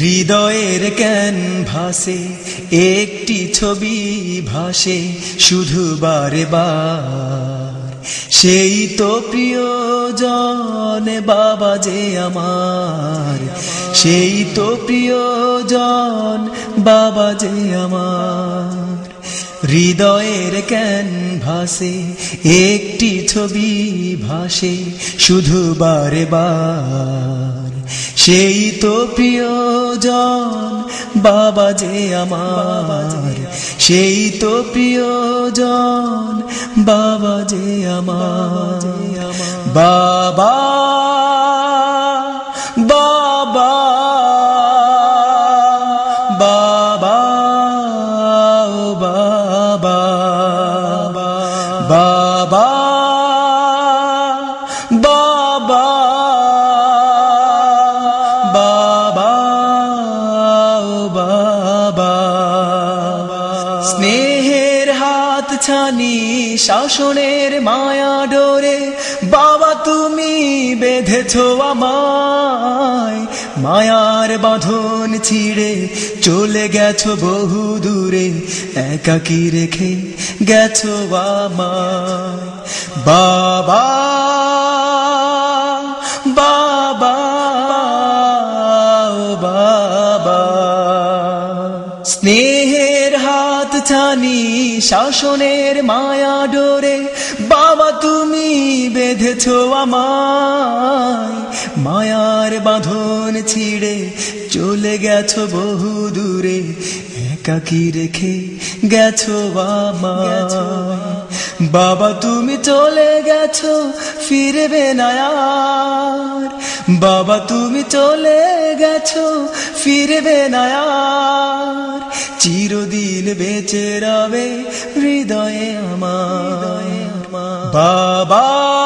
হৃদয়ের ক্যানভাসে একটি ছবি ভাসে, শুধু বারে বার সেই তো প্রিয় প্রিয়জন বাবা যে আমার। সেই তো প্রিয় জন বাবা যে আমার। হৃদয়ের ক্যানভাসে একটি ছবি ভাসে, শুধু বারে বার সেই তো প্রিয়জন, বাবা যে আমার। সেই তো প্রিয়জন, বাবা যে আমার। বাবা ছানি শাসনের মায়া ডোরে, বাবা তুমি বেঁধেছ আমায়। মায়ার বাঁধন ছিঁড়ে চলে গেছো বহু দূরে, একাকি রেখে গেছো আমায়। বাবা বাবা হাত শাসনের মায়া ডোরে, বাবা, তুমি বেঁধেছ আমায়। মায়ার বাঁধন ছিঁড়ে চলে গেছ বহু দূরে, একাকি রেখে গেছো আমায়। বাবা, তুমি চলে গেছো, ফিরবে না বাবা, তুমি চলে গেছো, ফিরবে না চিরদিন বেঁচে রবে হৃদয়ে আমার। বাবা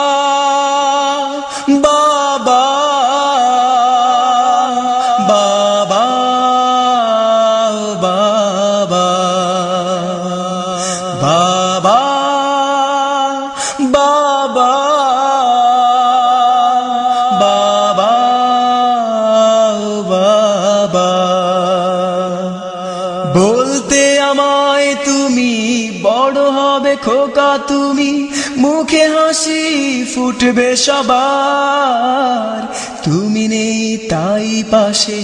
তুমি, বড় হবে খোকা তুমি, মুখে হাসি ফুটবে সবার। তুমি নেই তাই পাশে,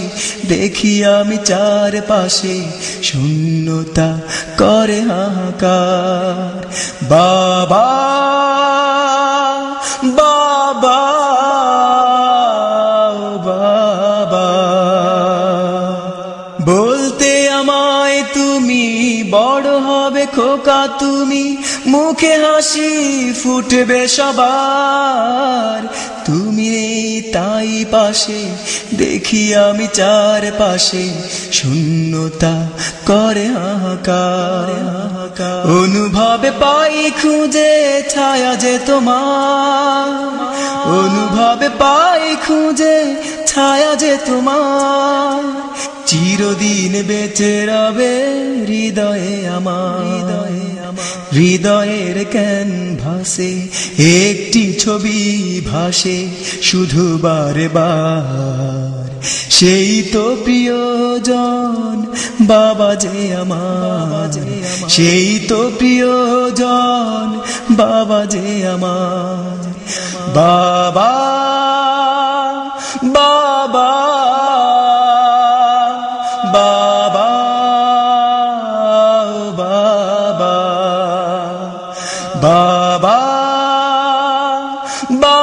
দেখি আমি চার পাশে শূন্যতা করে হাহাকার। বাবা বাবা বাবা। বলতে তুমি, বড় হবে খোকা তুমি, মুখে হাসি ফুটবে সবার। তুমি তাই পাশে, দেখি আমি চার পাশে শূন্যতা করে হাহাকার অনুভবে পাই খুঁজে, ছায়া যে তোমার। অনুভবে পাই খুঁজে, ছায়া যে তোমার। চিরদিন বেঁচে রবে হৃদয়ে আমার। হৃদয়ে হৃদয়ের ক্যানভাসে একটি ছবি ভাসে শুধু বারে বার সেই তো প্রিয়জন বাবা যে আমার। সেই তো প্রিয়জন বাবা যে আমার। বাবা بابا بابا بابا بابا